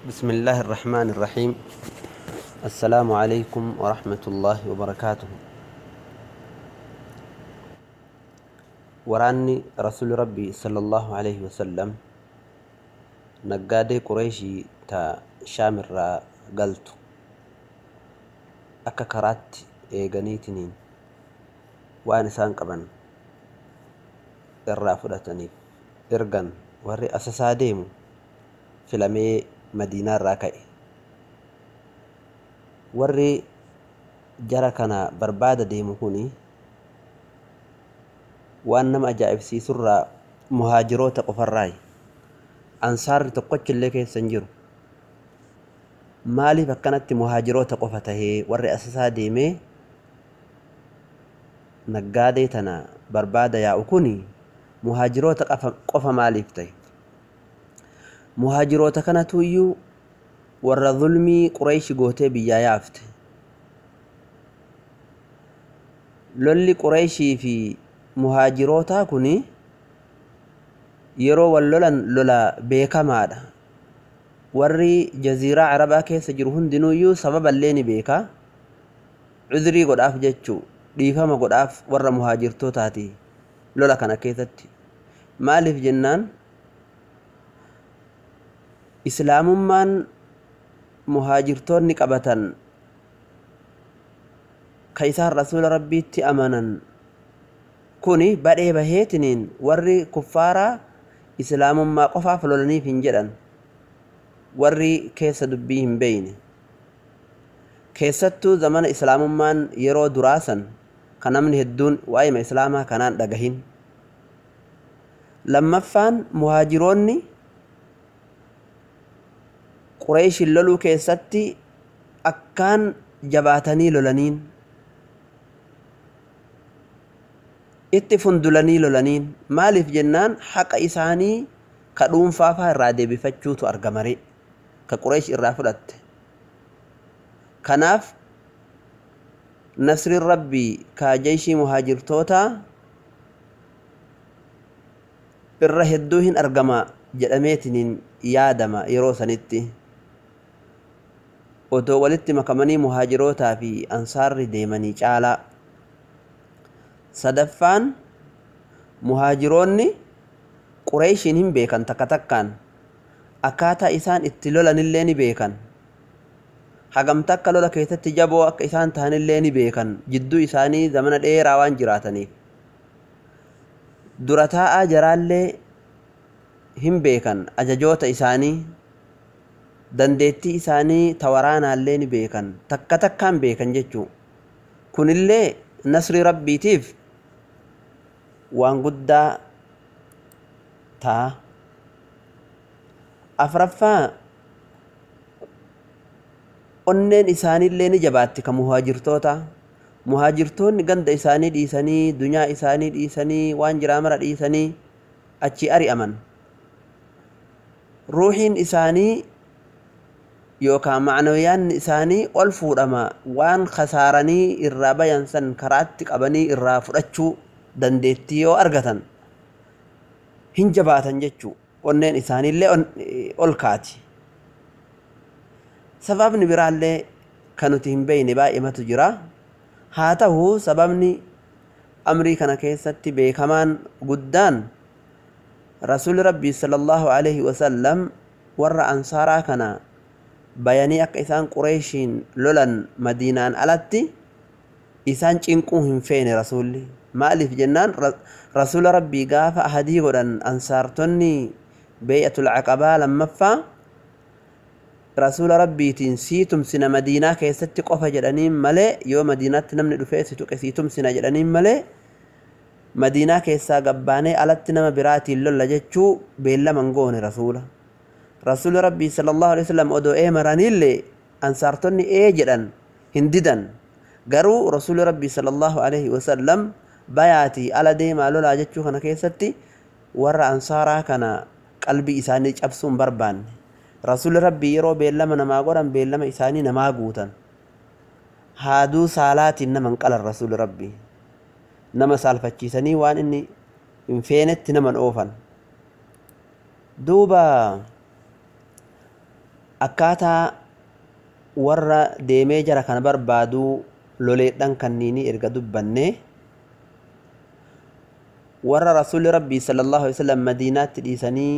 بسم الله الرحمن الرحيم السلام عليكم ورحمة الله وبركاته وراني رسول ربي صلى الله عليه وسلم نقادي قريشي تا شامر را قلتو أكا كرات إيغانيتنين وأنا سانقبن إرافرتني إرغن وري أساسا ديمو فلمي madiinaa irraa ka'e. Warri jara kana barbaada deemu kuni waan nama ajaa'ibsiisurraa muhaajiroota qofarraayi ansaarri tokkochillee keessa hin jiru. Maaliif akkanatti muhaajiroota qofa tahee warri asasaa deemee naggaadee tana barbaada yaa'u kuni muhaajiroota qofa maaliif ta'e muhaajiroota kanatu iyyuu warra zulmii qureeshi gootee biyyaa yaafte. Lolli qureeshii fi muhaajirootaa kun yeroo wal lolan lola beekamaadha. Warri jaziiraa arabaa keessa jiru hundinuuyyuu sababallee ni beekaa. Cudrii godhaaf jechuu dhiifama godhaaf warra muhaajirtootaati lola kana keessatti. Maaliif jennaan islaamummaan muhaajirtoonni qabatan ka isaan rasuula rabbiitti amanan. Kuni badhee baheetiniin warri kuffaaraa islaamummaa qofaaf lolaniif hin jedhan. Warri keessa dubbii hin beeyne. Keessattuu zamana islaamummaan yeroo duraasan kan namni hedduun waa'ima islaamaa kanaan dhagahin. Lammaffaan muhaajiroonni qureeshin loluu keessatti akkaan jabaatanii lolaniin itti fundulanii lolaniin maaliif jennaan haqa isaanii ka dhuunfaafaa irraa deebifachuutu argamare ka qureesh irraa fudhatte. Kanaaf nasriin rabbii ka jeeshii muhaajirtootaa irra hedduu hin argama jedhameetiniin yaadama yeroo sanitti otoo walitti makamanii muhaajirootaa fi ansaarri deemanii caalaa. Sadaffaan muhaajiroonni qureeshiin hin beekan takka takkaan. Akkaataa isaan itti lolanillee ni beekan. Hagamta akka lola keessatti jaboo akka isaan tahanillee ni beekan. Jidduu isaanii zamana dheeraa waan jiraataniif. Dura taa'aa jaraallee hin beekan. Ajajoota isaanii dandeettii isaanii tawaraanaallee ni beekan. Takka takkaan beekan jechuu. Kunillee nasri rabbiitiif waan guddaa ta'a. Afraffaa onneen isaaniillee ni jabaatti ka muhaajirtoota. Muhaajirtoonni ganda isaanii dhiisanii dunyaa isaanii dhiisanii waan jiraa mara dhiisanii achi ari'aman ruuxiin isaanii yookaan macnawiyaanni isaanii ol fuudhama. Waan kasaaranii irraa bayan san karaatti qabanii irraa fudhachuu dandeettii yoo argatan hin jabaatan jechuu. Onneen isaaniillee ol kaati. Sababni biraallee kan nuti hin beeyne baay'eematu jira. Haa ta'u sababni amrii kana keessatti beekamaan guddaan rasuuli rabbii sallallahu alaihi wasallam warra ansaaraa kana bayanii akka isaan qureeshiin lolan madiinaan alatti isaan cinquu hin feene rasuulli. Maaliif jennaan? Rasuula rabbii gaafa ahadii godhan ansaartonni bee'atul caqabaa lammaffaa rasuula rabbiitiin sii tumsina madiinaa keessatti qofa jedhaniin malee yoo madiinaatti namni dhufee si tuqe sii tumsina jedhaniin malee madiinaa keessaa gabbaanee alatti nama biraatiin lolla jechuu beellaman goone rasuula rasuuli rabbii sallallahu alaihi wasallam odoo ee maraniillee ansaartonni ee jedhan hin didan garuu rasuuli rabbii sallallahu alaihi wasallam bayaatii ala deemaa lolaa jechuu kana keessatti warra ansaaraa kana qalbii isaanii cabsuun barbaanne rasuuli rabbii yeroo beellama namaa godhan beellama isaanii namaa guutan. Haaduu saalaatiin naman qalan rasuuli rabbii nama saalfachiisanii waan inni hin feenetti naman oofan. Duuba akkaataa warra deemee jara kana barbaaduu loleedhan kanniinii erga dubbanne warra rasuulli rabbii sallallahu alaihi wasallam madiinaatti dhiisanii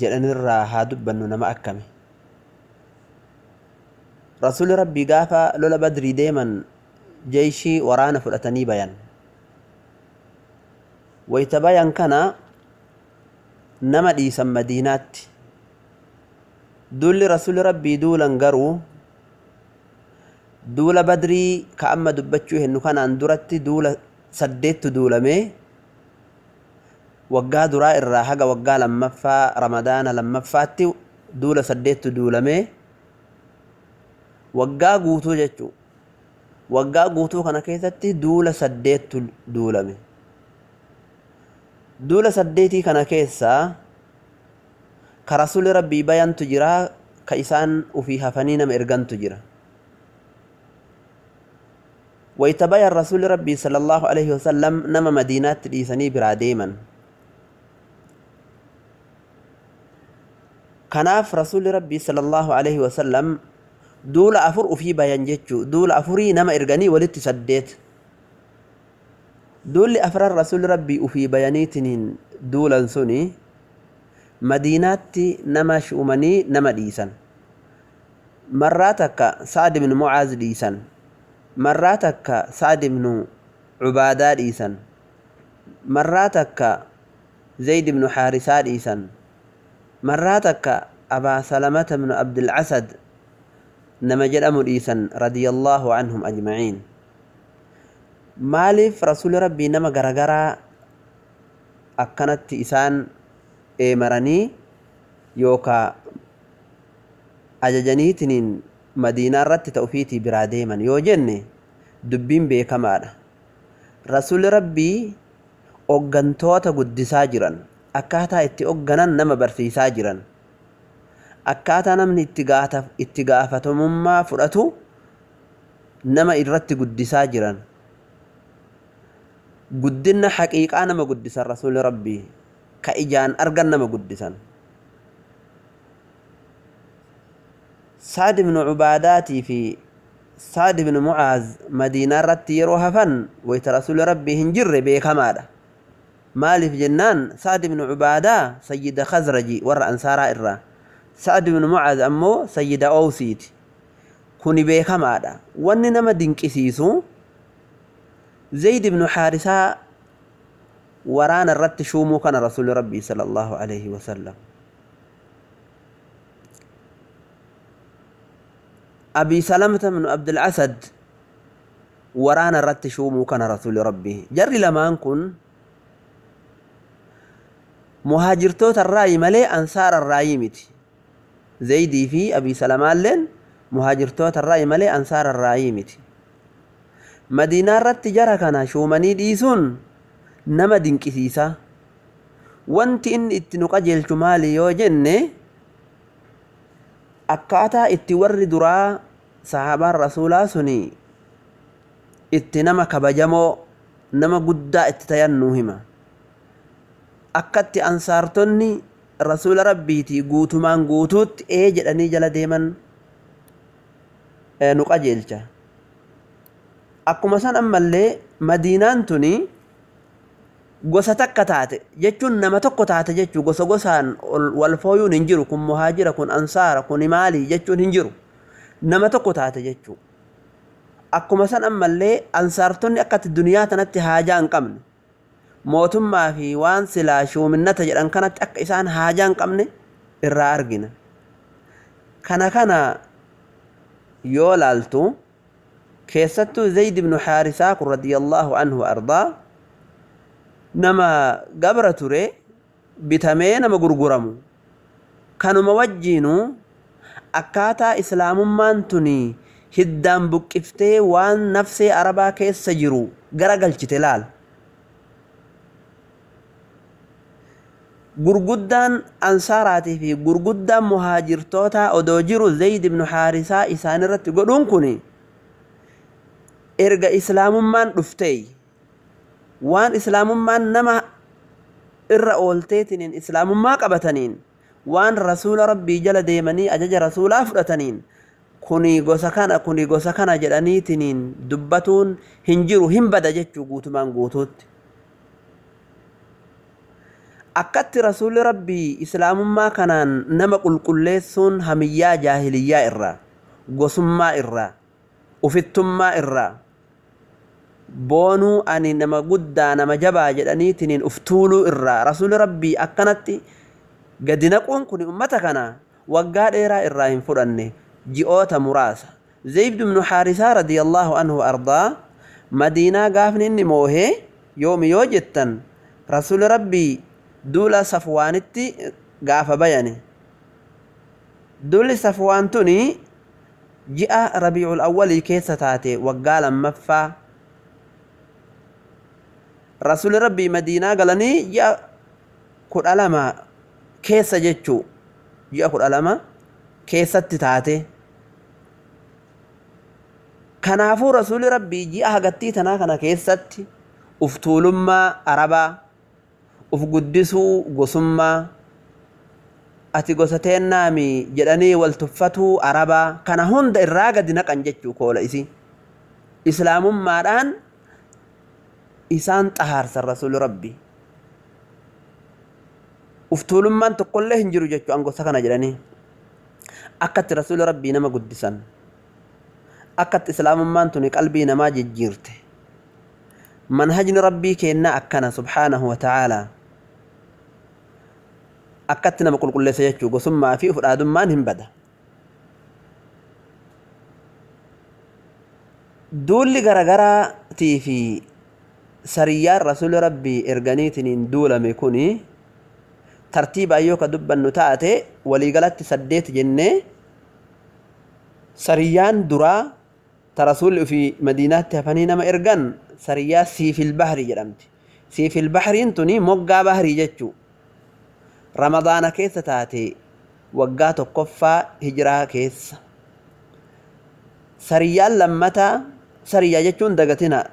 jedhanirraa haa dubbannu nama akkame. Rasuulli rabbii gaafa lola badrii deeman jeeshii waraana fudhatanii bayan. Wayta bayan kana nama dhiisan madiinaatti duulli rasuulli rabbii duulan garuu duula badrii ka amma dubbachuu hennu kanaan duratti duula saddeettu duulamee waggaa duraa irraa haga waggaa lammaffaa ramadaana lammaffaatti duula saddeettu duulamee waggaa guutuu jechuu waggaa guutuu kana keessatti duula saddeettu duulame. duula saddeetii kana keessaa كرسول ربي بيان تجرا كإسان وفي هفنين مرغان تجرا. ويتبايا الرسول ربي صلى الله عليه وسلم نما مدينة ليساني برا كناف رسول ربي صلى الله عليه وسلم دول أفر وفي بيان جيتشو دول أفري نما إرغاني ولت سديت. دول أفر الرسول ربي وفي بيانيتنين دول أنسوني madiinaatti nama shuumanii nama dhiisan marraa takka sa'ad ibnu mucaaz dhiisan marraa takka sa'ad ibnu cubaadaa dhiisan marraa takka zayd ibnu xaarisaa dhiisan marraa takka abaa salamata ibnu abdilcasad nama jedhamu dhiisan radiyallaahu anhum ajmaciin maaliif rasuli rabbii nama garagaraa akkanatti isaan eemaranii yookaa ajajaniitiniin madiinaa irratti ta'ufiitii biraa deeman. Yoo jenne dubbiin beekamaadha. Rasuli rabbii oggantoota guddisaa jiran akkaataa itti ogganan nama barsiisaa jiran akkaataa namni itti gaafatamummaa fudhatu nama irratti guddisaa jiran. Guddinna haqiiqaa nama guddisan rasuli rabbii ka ijaan argan nama guddisan saad ibnu cubaadaatii fi saad ibnu mucaaz madiinaa irratti yeroo hafan wayta rasuli rabbii hin jirre beekamaadha maaliif jennaan saad ibnu cubaadaa sayyida khazraji warra ansaaraa irraa sa'ad ibnu mucaaz ammoo sayyida owsiiti kuni beekamaadha wanni nama dinqisiisu zayd ibnu xaarisaa waraana irratti shuumuu kana rasuli rabbii sala allahu alaihi wasallam abii salamata ibnu abdilcasad waraana irratti shuumuu kana rasuli rabbii jarri lamaan kun muhaajirtoota irraayi malee ansaara irraayi miti zaydii fi abii salamaalleen muhaajirtoota irraayi malee ansaara irraayi miti madiinaa irratti jara kana shuumanii dhiisuun nama dinqisiisa. Wanti inni itti nu qajeelchu maali yoo jenne akkaataa itti warri duraa sahaabaan rasuulaa suni itti nama kabajamoo nama guddaa itti tayan nuu hima. Akkatti ansaartonni rasuula rabbiitii guutumaan guutuutti ee jedhanii jala deeman nu qajeelcha. Akkuma san ammallee madiinaan tuni gosa takka taate. Jechuun nama tokko taate jechuu gosa gosaan wal fooyuun hin jiru. Kun muhaajira kun ansaara kun maalii jechuun hin jiru. Nama tokko taate jechuu. Akkuma san ammallee ansaartonni akkatti duniyaa tanatti haajaa hin qabne. Mootummaa fi waan silaa shuuminnata jedhan kanatti akka isaan haajaa hin qabne irraa argina. Kana kana yoo laaltu keessattuu zayd ibnu xaarisaa kun radiyallaahu anhu ardaa nama gabra ture bitamee nama gurguramu. Kanuma wajjiinu akkaataa islaamummaan tuni hiddaan buqqiftee waan nafsee arabaa keessa jiru gara galchite laal. Gurguddaan ansaaraatii fi gurguddaan muhaajirtoota odoo jiru zayd ibnu xaarisaa isaan irratti godhuun kun erga islaamummaan dhuftee waan islaamummaan nama irra oolteetiniin islaamummaa qabataniin waan rasuula rabbii jala deemanii ajaja rasuulaa fudhataniin kuni gosa kana kuni gosa kana jedhaniitiniin dubbatuun hin jiru hin bada jechuu guutumaan guutuutti. Akkatti rasuulli rabbii islaamummaa kanaan nama qulqulleessuun hamiyyaa jaahiliyyaa irraa gosummaa irraa ufittummaa irraa boonuu ani nama guddaa nama jabaa jedhaniitiniin uf tuuluu irraa. Rasuulli rabbii akkanatti gadi naquun kun ummata kana waggaa dheeraa irraa hin fudhanne ji'oota muraasa. Zayd ibnu haarisaa radiyallaahu anhu ardaa madiinaa gaafni inni moohee yoomi yoo jettan rasuulli rabbii duula safwaanitti gaafa bayane duulli safwaan tuni ji'a rabiicul awwalii keessa taate waggaa lammaffaa rasuulli rabbii madiinaa galanii ji'a kudha lama keessa jechuu ji'a kudha lama keessatti taate. Kanaafuu rasuulli rabbii ji'a hagattii tanaa kana keessatti uf tuulummaa arabaa uf guddisuu gosummaa ati gosa teennaami jedhanii wal tuffatuu arabaa kana hunda irraa gadi naqan jechuu koola isi. Islaamummaadhaan isaan xahaarsan rasuuli rabbi. Uf tuulummaan tokkollee hin jiru jechuu an gosa kana jedhanii akkatti rasuuli rabbii nama guddisan. Akkatti islaamummaan tuni qalbii namaa jijjiirte. Manhajni rabbii kennaa akkana subhaanahu wa ta'aalaa akkatti nama qulqulleessa jechuu gosummaa fi fudhaadummaan hin bada. Duulli garagaraatii fi sariyyaan rasuuli rabbii erganiitiniin duulame kuni tartiibaan yoo ka dubbannu taate waliigalatti saddeet jennee sariyyaan duraa ta rasuulli ofii madiinaatti hafanii nama ergan sariyyaa siifil bahri jedhamti siifil bahriin tuni moggaa bahrii jechuu ramadaana keessa taate waggaa tokkoffaa hijiraa keessa sariyyaan lammataa sariyyaa jechuun dagatina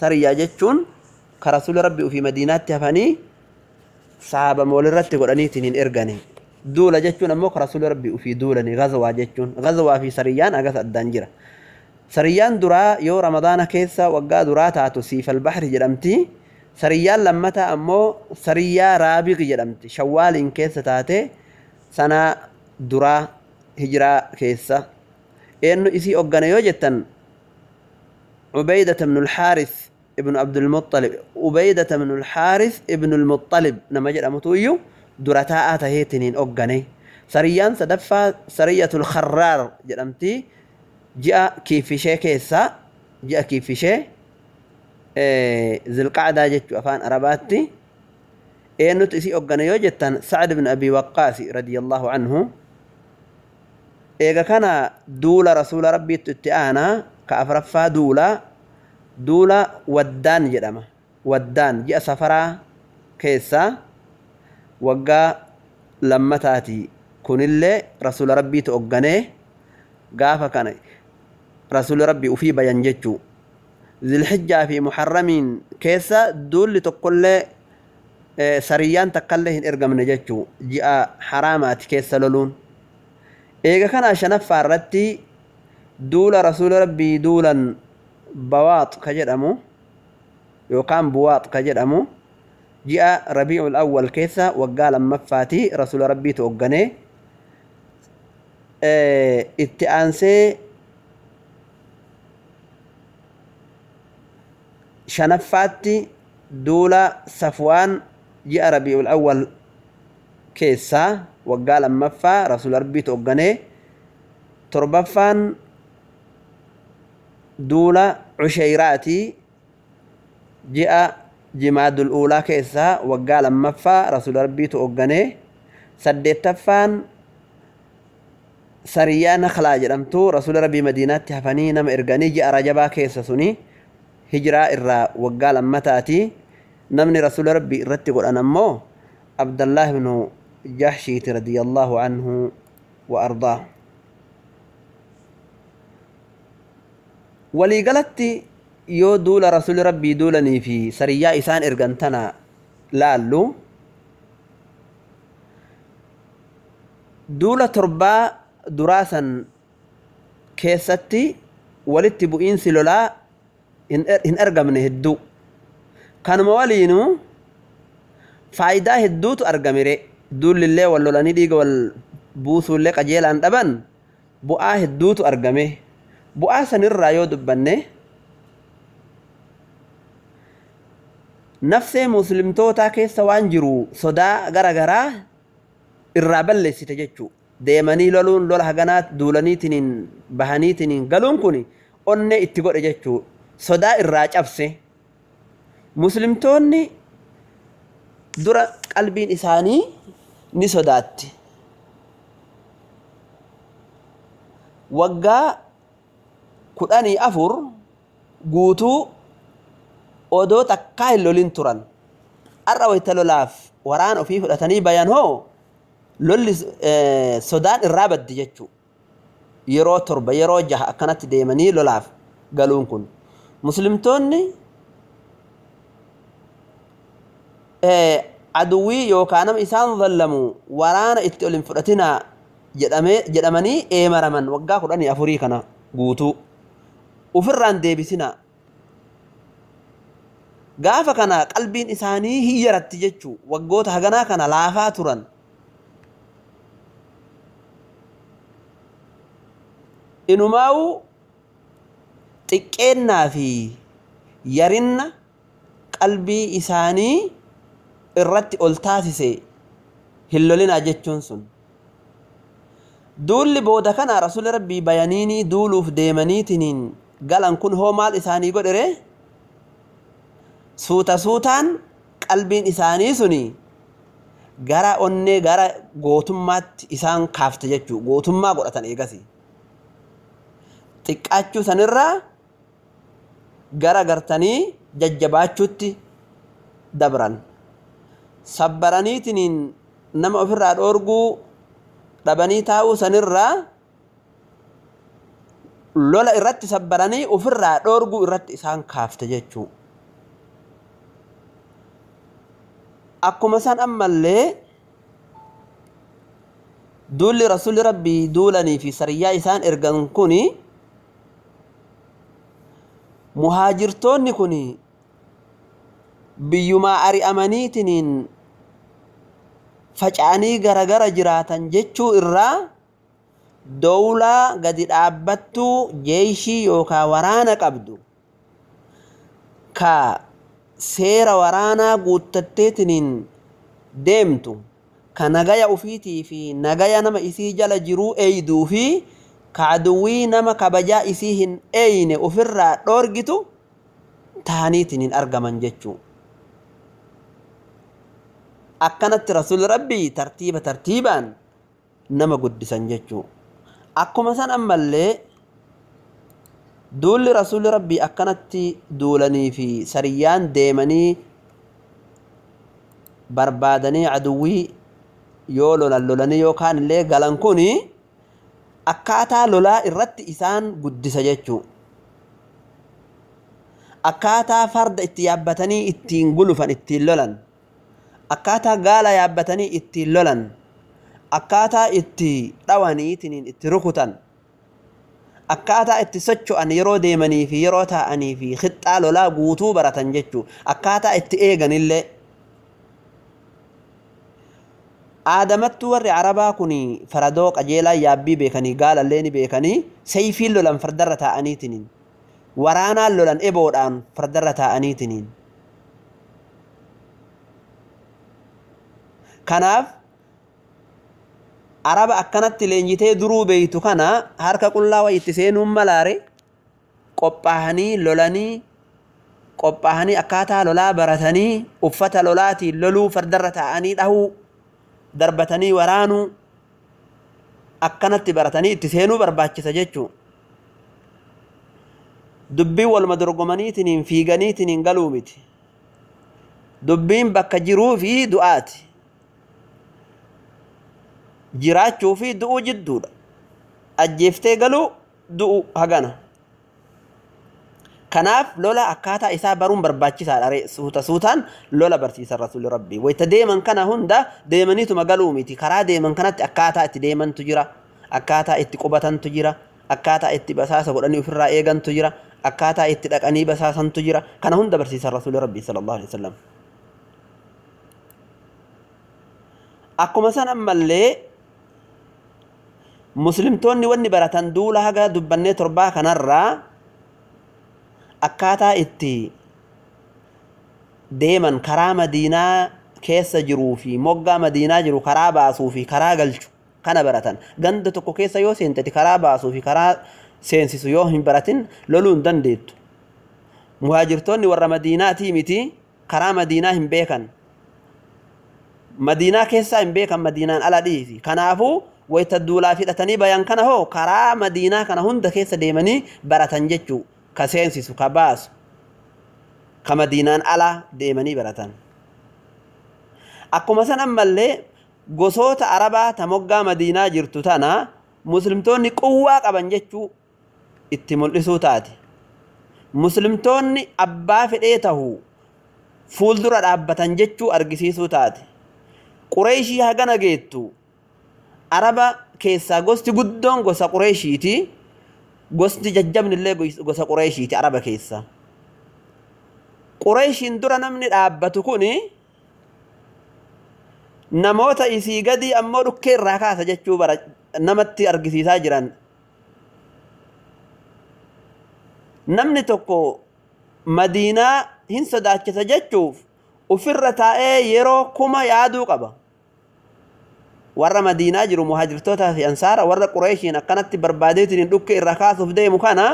sariyyaa jechuun ka rasuula rabbi ofii madiinaatti hafanii sahabama walirratti godhaniitiin hin ergane duula jechuun ammoo ka rasuula rabbi ofii duulani gazawaa jechuun gazawaa fi sariyyaan agas addaan jira sariyyaan duraa yoo ramadaana keessa waggaa duraa taatu siifal bahri jedhamti sariyyaan lammataa ammoo sariyyaa raabiq jedhamti shawwaaliin keessa taate sana duraa hijiraa keessa eenyu isii hoggane yoo jettan عبيدة بن الحارث ابن عبد المطلب عبيدة بن الحارث ابن المطلب. نما جرى متويو درتاء تهيتنين أوغاني. سريان سدفا سرية الخرار. جرمتي جاء كيف شيء كيسا جاء كيف شيء ذي القعدة جت أفان أرباتي. إنه تسي أوغاني يوجتن سعد بن أبي وقاص رضي الله عنه. إيغا كان دول رسول ربي تتآنا كأفرفا دولا. duula waddaan jedhama. Waddaan ji'a safaraa keessaa waggaa lammataati. Kunillee rasuula rabbiitu ogganee gaafa kana rasuula rabbii ufii bayan jechuu. Zilhijjaa fi muharramiin keessa duulli tokkollee e, sariyaan takkallee hin ergamne jechuu. Ji'a haraamaati keessa loluun. Eega kana shanaffaa irratti duula rasuula rabbii duulan bawaax ka jedhamu yookaan buwaax ka jedhamu ji'a rabiicul awwal keessa waggaa lammaffaati rasuula rabbiitu hoogganee itti aansee shanaffaatti duula safwaan ji'a rabiicul awwal keessaa waggaa lammaffaa rasuula rabbiitu hoogganee torbaffaan duula cusheyraati ji'a jimaadul uulaa keessaa waggaa lammaffaa rasuula rabbiitu hoogganee saddeettaffaan sariyyaa naklaa jedhamtu rasuula rabbii madiinaatti hafanii nama erganii ji'a rajabaa keessa suni hijiraa irraa waggaa lammataati. Namni rasuula rabbii irratti godhan ammoo abdallaah ibnu jahshiiti radiyallaahu anhu wa ardaa waliigalatti yoo duula rasuuli rabbii duulanii fi sariyyaa isaan ergan tana laallu duula torbaa duraa san keessatti walitti bu'iinsi lolaa hin argamne hedduu kanuma waliinuu faayidaa hedduutu argamire duullillee wal lolanii dhiiga wal buusuullee qajeelaan dhaban bu'aa hedduutu argame bu'aa sanirraa yoo dubbanne nafsee muslimtootaa keessa waan jiru sodaa gara garaa irraa balleessite jechuu. Deemanii loluun lola haganaa duulaniitiniin bahaniitiniin galuun kun onnee itti godhe jechuu. Sodaa irraa cabse. Muslimtoonni dura qalbiin isaanii ni sodaatti. Waggaa kudhanii afur guutuu odoo takkaa hin lolin turan. Har'a wayta lolaaf waraan ofii fudhatanii bayan hoo lolli sodaan irraa baddi jechuu. Yeroo torba yeroo jaha akkanatti deemanii lolaaf galuun kun. Muslimtoonni aduwwii yookaan nama isaan zallamu waraana itti ol hin fudhatinaa jedhamanii eemaraman waggaa kudhanii afurii kana guutuu ufirraan deebisinaa gaafa kana qalbiin isaanii hiyyaratti jechuu waggoota haganaa kana laafaa turan. Inumaa'u xiqqeennaa fi yarinna qalbii isaanii irratti ol taasise hin lolinaa jechuun sun. Duulli booda kana rasuli rabbii bayaniinii duuluuf deemaniitiniin galan kun hoo maal isaanii godhere suuta suutaan qalbiin isaanii suni gara onnee gara gootummaatti isaan kaafte jechuu gootummaa godhatan eegasi. Xiqqaachuu sanirraa gara gartanii jajjabaachuutti dabran. Sabbaraniitiniin nama ofirraa dhoorguu dhabanii taa'uu sanirraa lola irratti sabbaranii ofirraa dhoorguu irratti isaan kaafte jechuu. Akkuma san ammallee duulli rasuli rabbii duulanii fi sariyyaa isaan ergan kun muhaajirtoonni kun biyyumaa ari'amaniitiniin faca'anii garagara jiraatan jechuu irraa dowlaa gadi dhaabbattuu jeeshii yookaan waraana qabdu. Ka seera waraanaa guuttatteetiniin deemtu. Ka nagaya ufiitii fi nagaya nama isii jala jiruu eeyduu fi ka aduwwii nama kabajaa isii hin eeyne ofirraa dhoorgitu ta'aniitiniin argaman jechuu. Akkanatti rasuli rabbii tartiiba tartiibaan nama guddisan jechuu akkuma san ammallee duulli rasuli rabbii akkanatti duulanii fi sariyyaan deemanii barbaadanii aduwwii yoo lolan lolanii yookaan illee galan kun akkaataa lolaa irratti isaan guddisa jechuu. Akkaataa farda itti yaabbatanii ittiin gulufan ittiin lolan. Akkaataa gaala yaabbatanii ittiin lolan akkaataa itti dhawaniitiniin itti rukutan. Akkaataa itti socho'an yeroo deemanii fi yeroo taa'anii fi qixxaa lolaa guutuu baratan jechuu. Akkaataa itti eeganillee aadamattuu warri arabaa kun faradoo qajeelaa yaabbii beekanii gaalallee ni beekanii sayfiin lolan fardarra taa'aniitiniin waraanaan lolan eboodhaan fardarra taa'aniitiniin kanaaf araba akkanatti leenjitee duruu beeytu kana harka qullaa wa itti seenuun malaare qophaahanii lolanii qophaahanii akkaataa lolaa baratanii uffata lolaatiin loluu fardarra taa'anii dhahuu darbatanii waraanuu akkanatti baratanii itti seenuu barbaachisa jechuu dubbiin walma dorgomaniitiniin fiiganiitiniin galuu miti. Dubbiin bakka jiruu fi du'aati jiraachuu fi du'uu jidduudha. Ajjeeftee galuu du'u hagana. Kanaaf lola akkaataa isaa baruun barbaachisaadha. Suuta suutaan lola barsiisan rasuulli rabbii wayita deeman kana hunda deemaniituma galuu miti. Karaa deeman kanatti akkaataa itti deemantu jira. Akkaataa itti qubatantu jira. Akkaataa itti basaasa godhanii ofirraa eegantu jira. Akkaataa itti dhaqanii basaasantu jira. Kana hunda barsiisan rasuulli rabbii sallallahu alaihi wasallam. Akkuma san ammallee muslimtoonni wanni baratan duula haga dubbannee torbaa kanarraa akkaataa itti deeman karaa madiinaa keessa jiruu fi moggaa madiinaa jiru karaa baasuu fi karaa galchu kana baratan. Ganda tokko keessa yoo seentati karaa baasuu fi karaa seensisu yoo hin baratin loluu hin dandeettu. Muhaajirtoonni warra madiinaatii miti karaa madiinaa hin beekan. Madiinaa keessaa hin beekan madiinaan ala dhiisi. Kanaafuu wayita duulaa hidhatanii bayan kana hoo karaa madiinaa kana hunda keessa deemanii baratan jechuu ka seensisu ka baasu ka madiinaan ala deemanii baratan. Akkuma san ammallee gosoota arabaa ta moggaa madiinaa jirtu tana muslimtoonni quwwaa qaban jechuu itti mul'isuu taate muslimtoonni abbaa fedhee tahu fuuldura dhaabbatan jechuu argisiisuu taate qureeshii hagana geettu araba keessaa gosti guddoon gosa qureeshiiti. Gosti jajjabni illee gosa qureeshiiti araba keessa. Qureeshiin dura namni dhaabbatu kun namoota isii gadi ammoo dhukkee irraa kaasa jechuu bara namatti argisiisaa jiran. Namni tokko madiinaa hin sodaachisa jechuuf ufirra taa'ee yeroo kuma yaaduu qaba warra madiinaa jiru muhaajirtootaa fi ansaara warra qureeshiin akkanatti barbaadeetiin dhukke irra kaasuuf deemu kana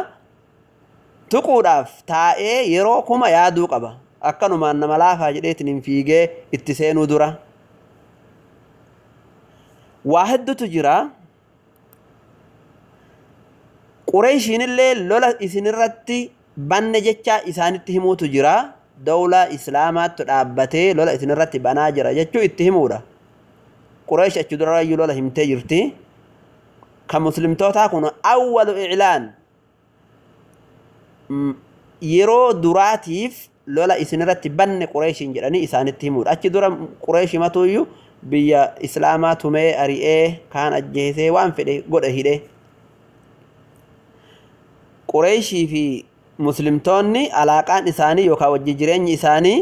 tuquudhaaf taa'ee yeroo kuma yaaduu qaba. Akkanumaan nama laafaa jedheetiin hin fiigee itti seenuu dura. Waa heddutu jira. Qureeshiinillee lola isinirratti banne jecha isaanitti himuutu jira. Dawla islaamaattu dhaabbatee lola isinirratti banaa jira jechuu itti himuudha qureesh achi durayyuu lola himtee jirti kan muslimtootaa kun awwalu iclaan yeroo duraatiif lola isinirratti banne qureeshiin jedhanii isaanitti himuudha achi dura qureeshi matuuyyuu biyya islaamaa tumee ari'ee kaan ajjeesee waan fedhe godhe hidhe qureeshii fi muslimtoonni alaaqaan isaanii yookaan wajji jireenyi isaanii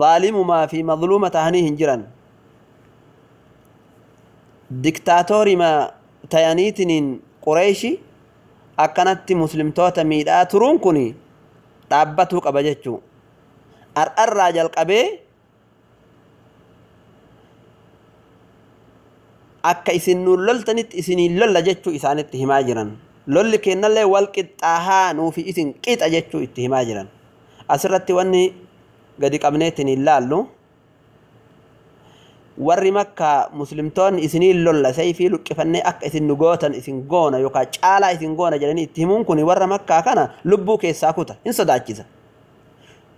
zaalimumaa fi mazluuma tahanii hin jiran diktaatoorima tayaniitiniin qureeshi akkanatti muslimtoota miidhaa turuun kun dhaabbatuu qaba jechuu. Har'arraa jalqabee akka isin nuun loltanitti isiniin lolla jechuu isaanitti himaa jiran. Lolli kennallee wal qixxaahaa nuufi isin qixa jechuu itti himaa jiran. Asirratti wanni gadi qabneetiin hin laallu warri makka muslimtoonni isiniin lolla sayfii luqqifannee akka isin nu gootan isin goona yookaan caalaa isin goona jedhanii itti himuun kun warra makkaa kana lubbuu keessaa kuta hin sodaachisa.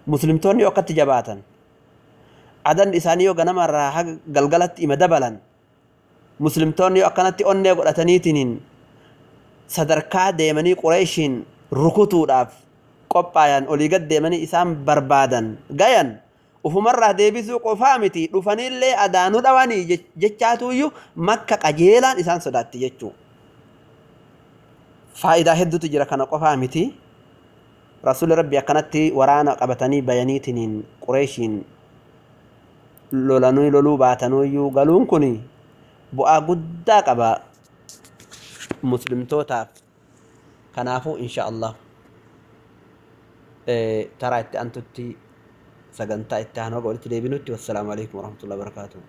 Muslimtoonni yoo akkatti jabaatan adan isaanii yoo ganamarraa haga galgalatti ima dabalan muslimtoonni yoo akkanatti onnee godhataniitiin sadarkaa deemanii qureeshiin rukutuudhaaf qophaayan olii gad deemanii isaan barbaadan gayan ufumarraa deebisuu qofaa miti dhufaniillee adaanuu dhawanii jechaatuyyuu makka qajeelaan isaan sodaatti jechuu. Faayidaa hedduutu jira kana qofaa miti rasuulli rabbi akkanatti waraana qabatanii bayaniitiniin qureeshiin lolanuu loluu baatanuyyuu galuun kun bu'aa guddaa qaba muslimtootaaf. Kanaafuu insha allah taraa itti antutti sagantaa itti aanoo walitti deebinutti wassalaamu alaikum warahmatullahi wabarakaatuh